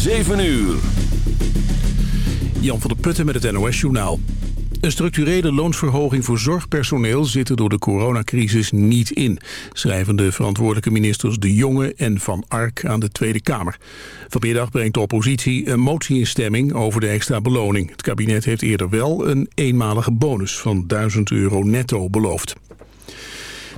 7 uur. Jan van der Putten met het NOS-journaal. Een structurele loonsverhoging voor zorgpersoneel zit er door de coronacrisis niet in, schrijven de verantwoordelijke ministers De Jonge en Van Ark aan de Tweede Kamer. Vanmiddag brengt de oppositie een motie in stemming over de extra beloning. Het kabinet heeft eerder wel een eenmalige bonus van 1000 euro netto beloofd.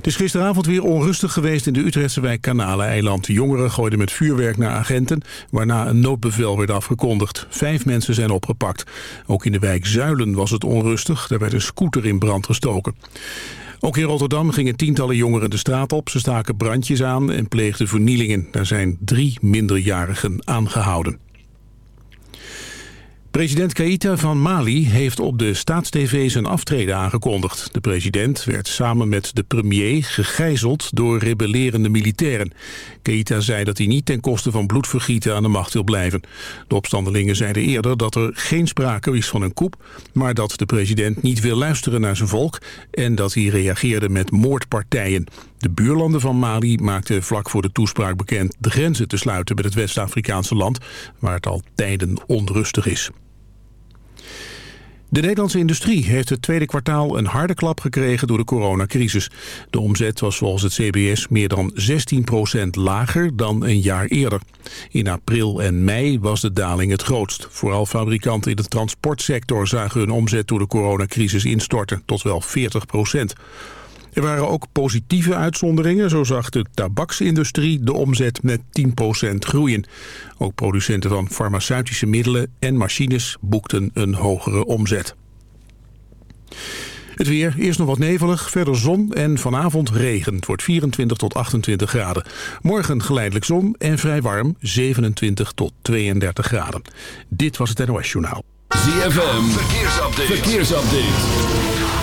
Het is gisteravond weer onrustig geweest in de Utrechtse wijk Kanaleneiland. Jongeren gooiden met vuurwerk naar agenten, waarna een noodbevel werd afgekondigd. Vijf mensen zijn opgepakt. Ook in de wijk Zuilen was het onrustig. Daar werd een scooter in brand gestoken. Ook in Rotterdam gingen tientallen jongeren de straat op. Ze staken brandjes aan en pleegden vernielingen. Daar zijn drie minderjarigen aangehouden. President Keïta van Mali heeft op de staatstv zijn aftreden aangekondigd. De president werd samen met de premier gegijzeld door rebellerende militairen. Keïta zei dat hij niet ten koste van bloedvergieten aan de macht wil blijven. De opstandelingen zeiden eerder dat er geen sprake is van een coup... maar dat de president niet wil luisteren naar zijn volk... en dat hij reageerde met moordpartijen. De buurlanden van Mali maakten vlak voor de toespraak bekend... de grenzen te sluiten met het West-Afrikaanse land... waar het al tijden onrustig is. De Nederlandse industrie heeft het tweede kwartaal een harde klap gekregen door de coronacrisis. De omzet was volgens het CBS meer dan 16% lager dan een jaar eerder. In april en mei was de daling het grootst. Vooral fabrikanten in de transportsector zagen hun omzet door de coronacrisis instorten tot wel 40 er waren ook positieve uitzonderingen. Zo zag de tabaksindustrie de omzet met 10% groeien. Ook producenten van farmaceutische middelen en machines boekten een hogere omzet. Het weer, eerst nog wat nevelig, verder zon en vanavond regen. Het wordt 24 tot 28 graden. Morgen geleidelijk zon en vrij warm, 27 tot 32 graden. Dit was het NOS Journaal. ZFM, verkeersupdate. verkeersupdate.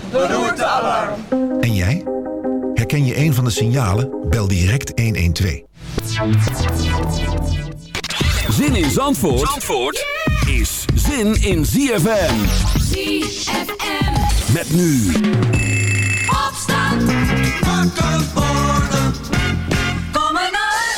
beroerte, alarm. En jij? Herken je een van de signalen? Bel direct 112. Zin in Zandvoort, Zandvoort is zin in ZFM. ZFM. Met nu. Opstand. Wakker worden. Kom maar naar.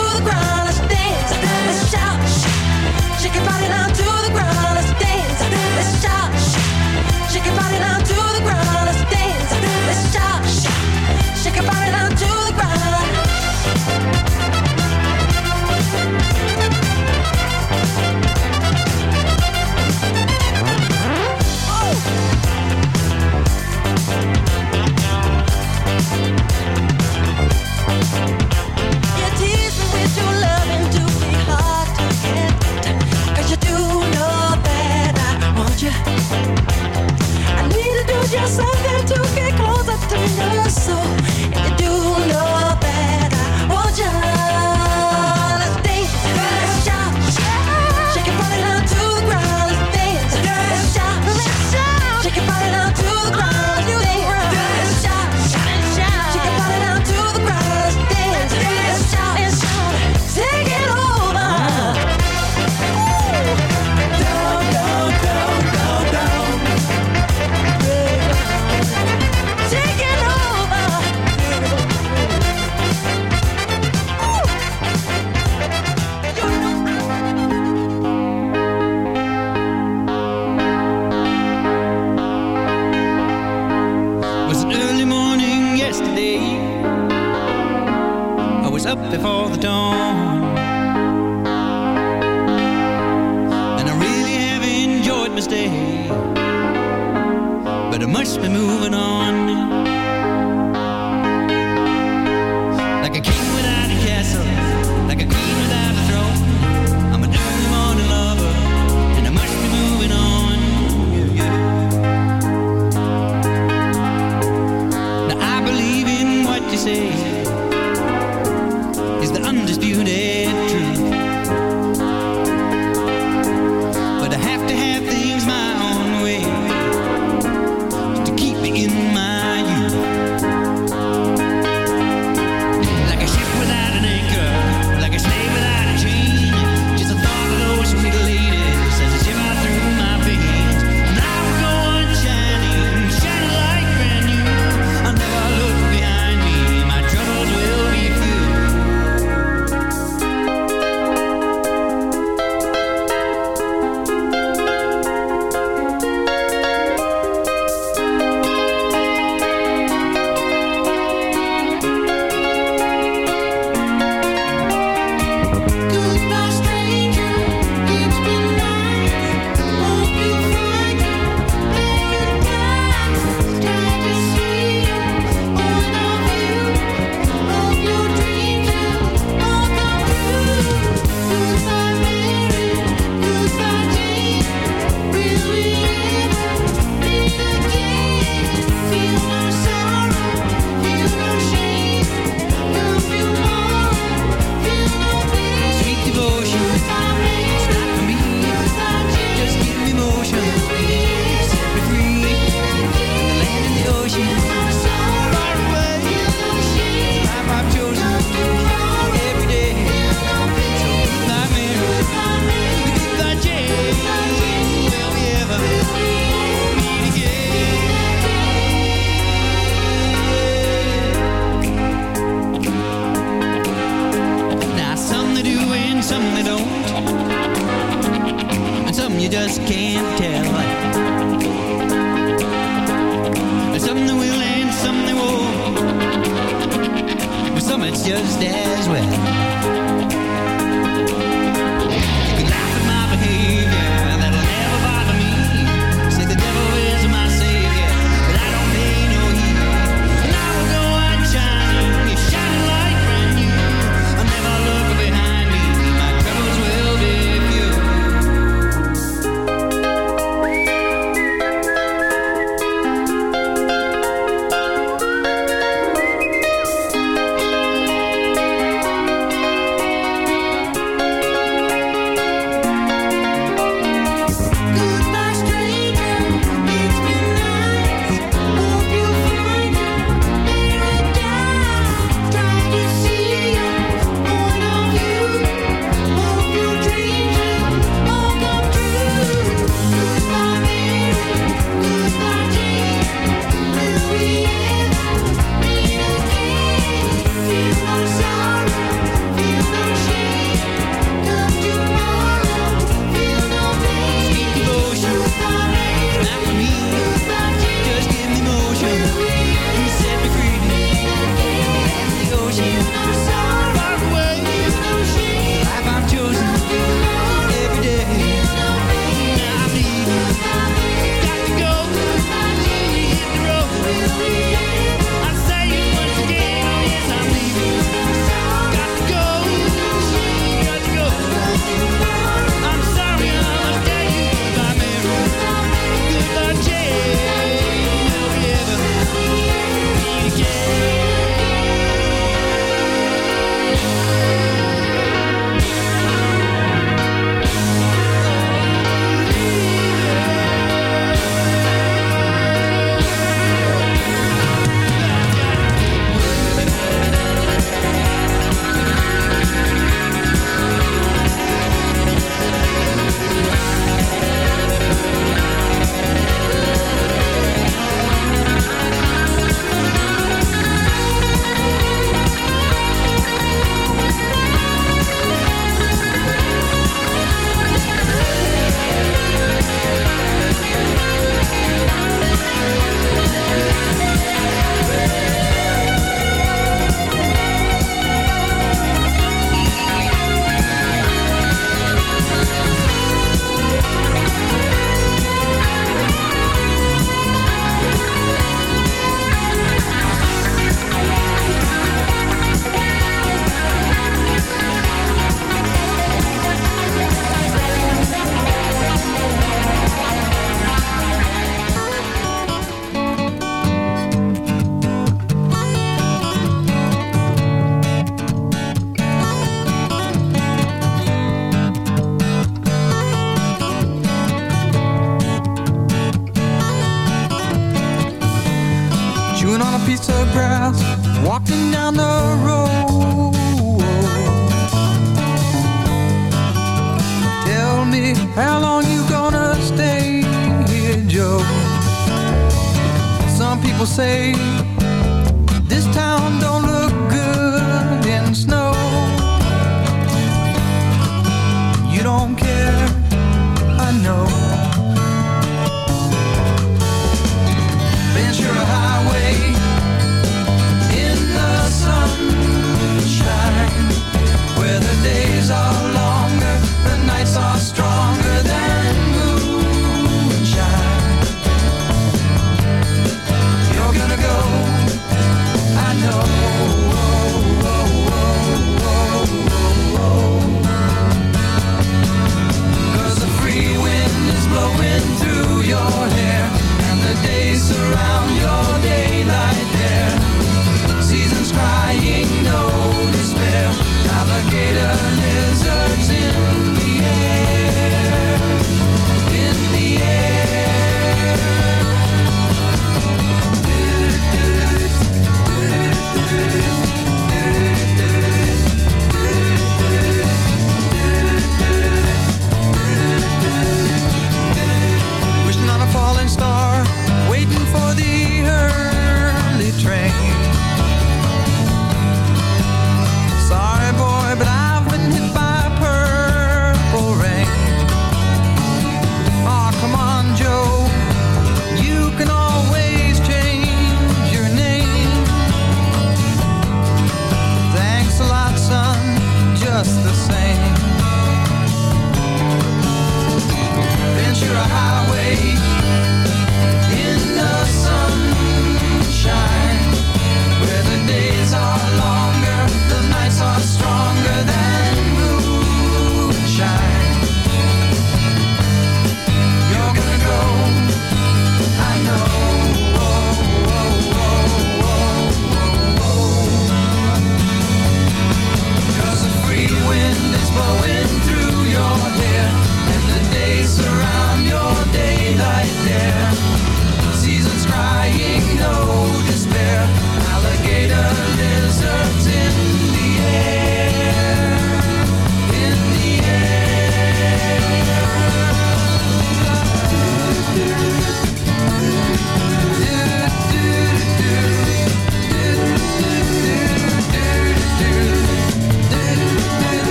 say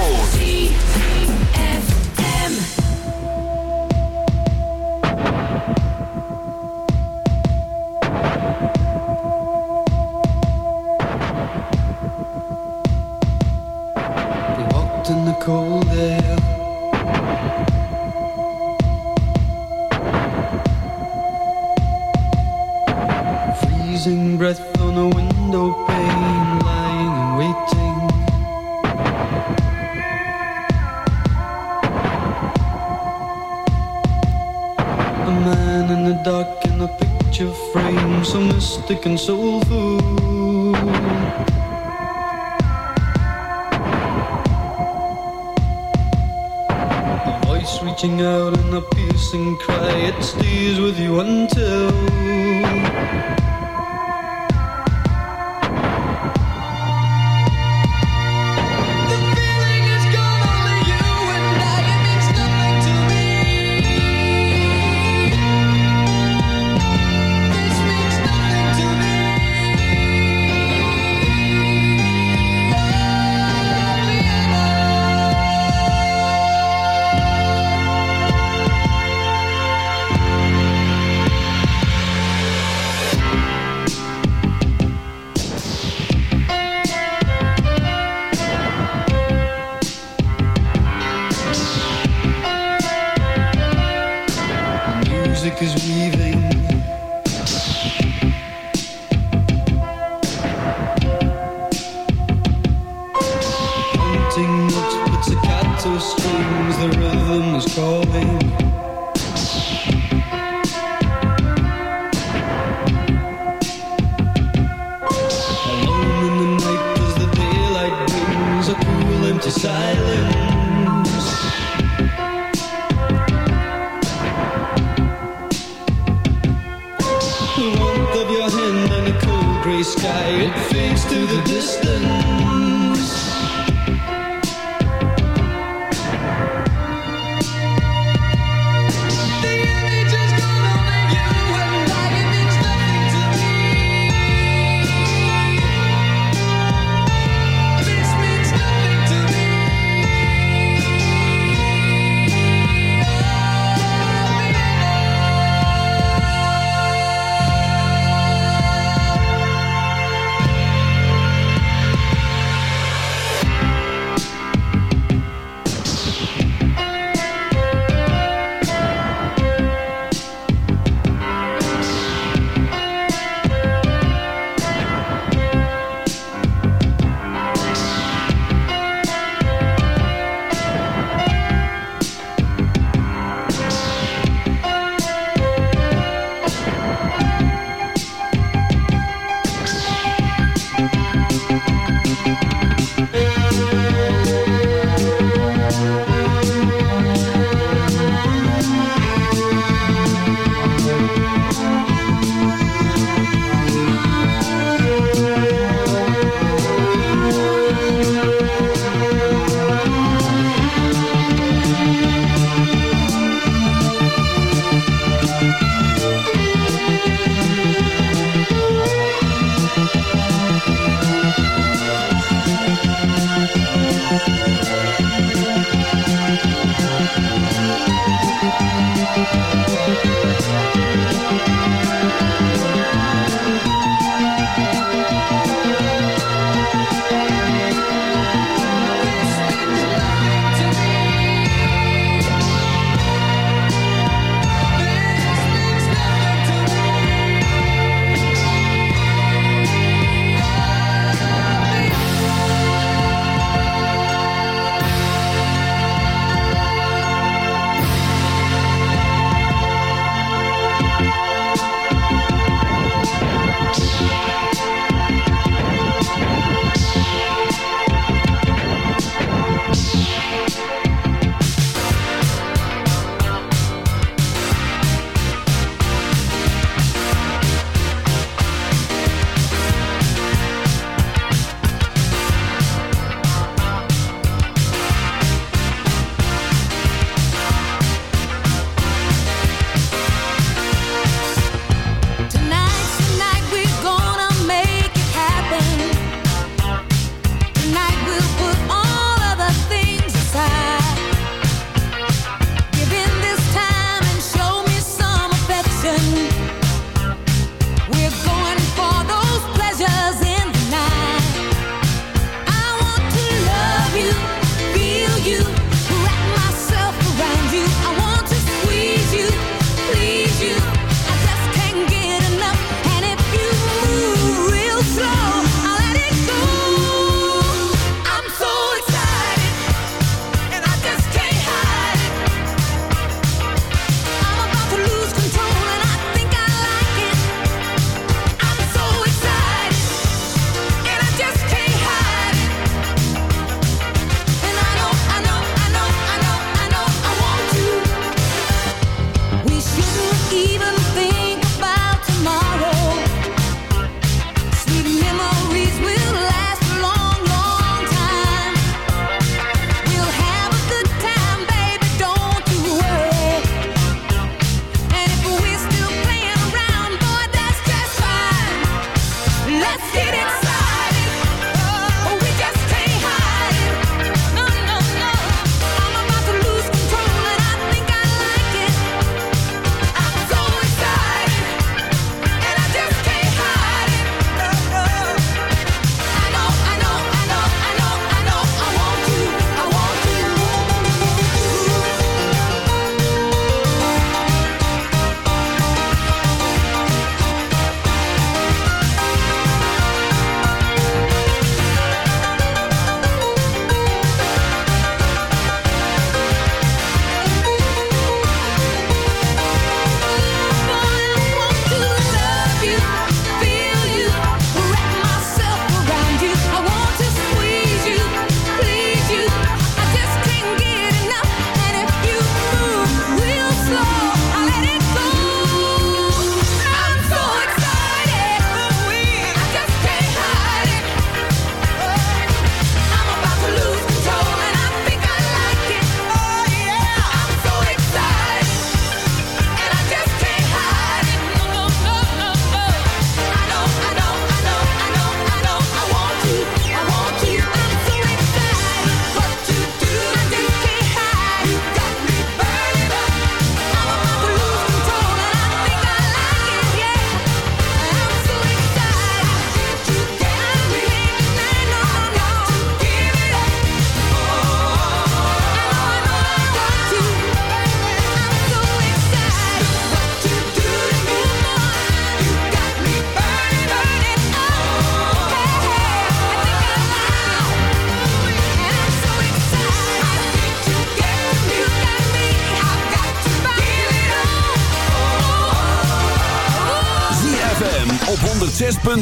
Sport.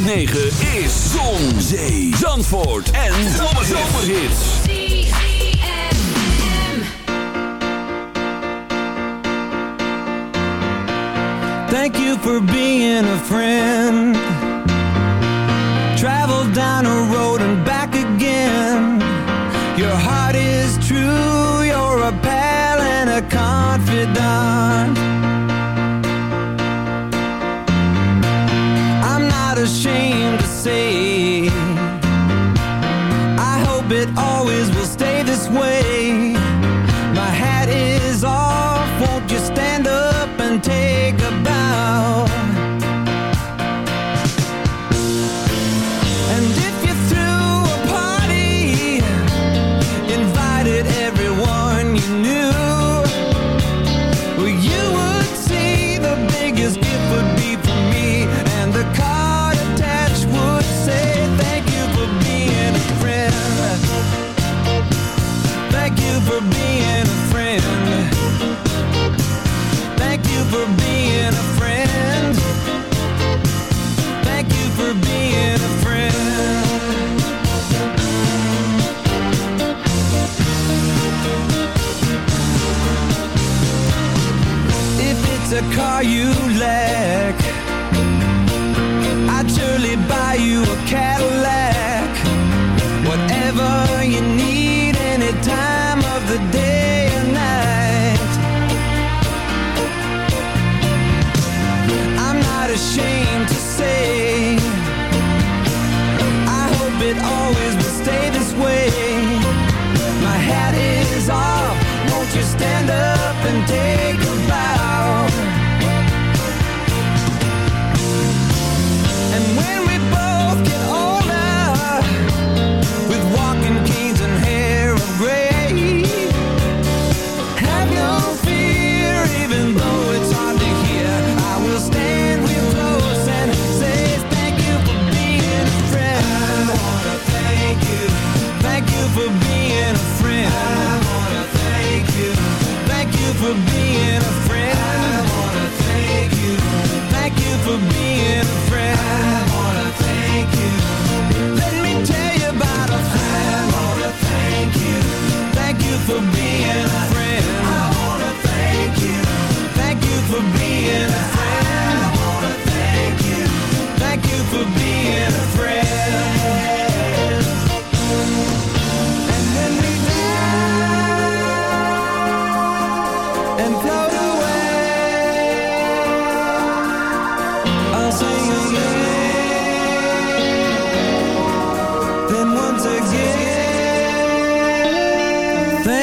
9 is Zon, Zee, Zandvoort en Zomerhits. Thank you for being a friend.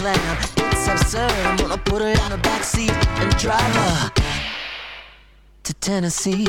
plan. It's absurd. I'm gonna put her in the backseat and drive her to Tennessee.